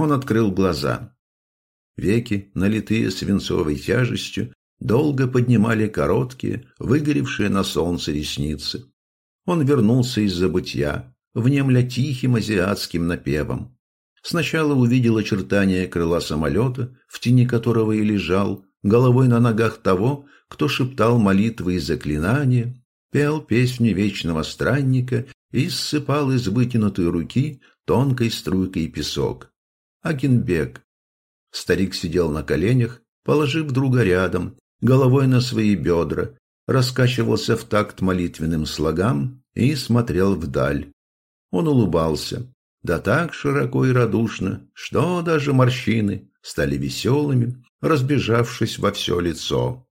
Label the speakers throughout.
Speaker 1: Он открыл глаза. Веки, налитые свинцовой тяжестью, долго поднимали короткие, выгоревшие на солнце ресницы. Он вернулся из забытья, внемля тихим азиатским напевом. Сначала увидел очертания крыла самолета, в тени которого и лежал, головой на ногах того, кто шептал молитвы и заклинания, пел песни вечного странника и ссыпал из вытянутой руки тонкой струйкой песок. Агенбек. Старик сидел на коленях, положив друга рядом, головой на свои бедра, раскачивался в такт молитвенным слогам и смотрел вдаль. Он улыбался, да так широко и радушно, что даже морщины стали веселыми, разбежавшись во все лицо.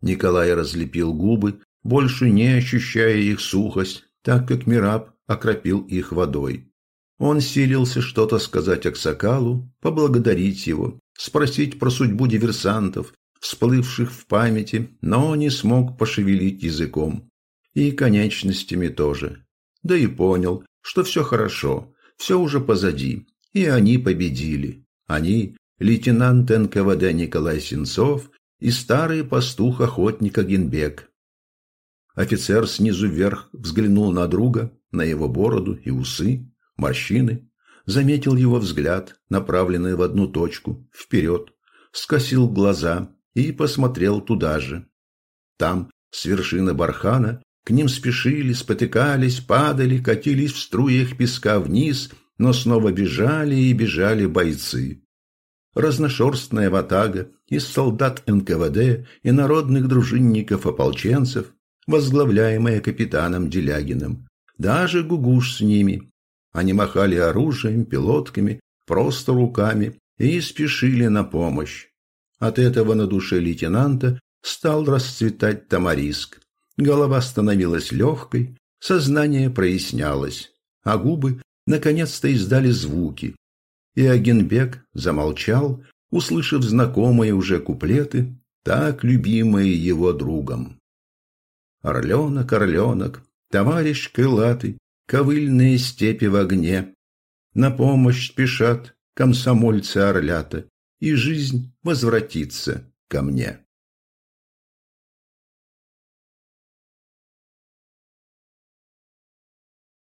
Speaker 1: Николай разлепил губы, больше не ощущая их сухость, так как Мираб окропил их водой. Он силился что-то сказать Аксакалу, поблагодарить его, спросить про судьбу диверсантов, всплывших в памяти, но не смог пошевелить языком. И конечностями тоже. Да и понял, что все хорошо, все уже позади, и они победили. Они, лейтенант НКВД Николай Сенцов и старый пастух-охотник Агенбек. Офицер снизу вверх взглянул на друга, на его бороду и усы, морщины, заметил его взгляд, направленный в одну точку, вперед, скосил глаза и посмотрел туда же. Там, с вершины бархана, к ним спешили, спотыкались, падали, катились в струях песка вниз, но снова бежали и бежали бойцы разношерстная ватага из солдат НКВД и народных дружинников-ополченцев, возглавляемая капитаном Делягиным. Даже Гугуш с ними. Они махали оружием, пилотками, просто руками и спешили на помощь. От этого на душе лейтенанта стал расцветать тамариск. Голова становилась легкой, сознание прояснялось, а губы наконец-то издали звуки, и Агенбек замолчал, услышав знакомые уже куплеты, так любимые его другом. Орленок, орленок, товарищ крылатый, ковыльные степи в огне, на помощь спешат комсомольцы орлята, и жизнь возвратится ко мне.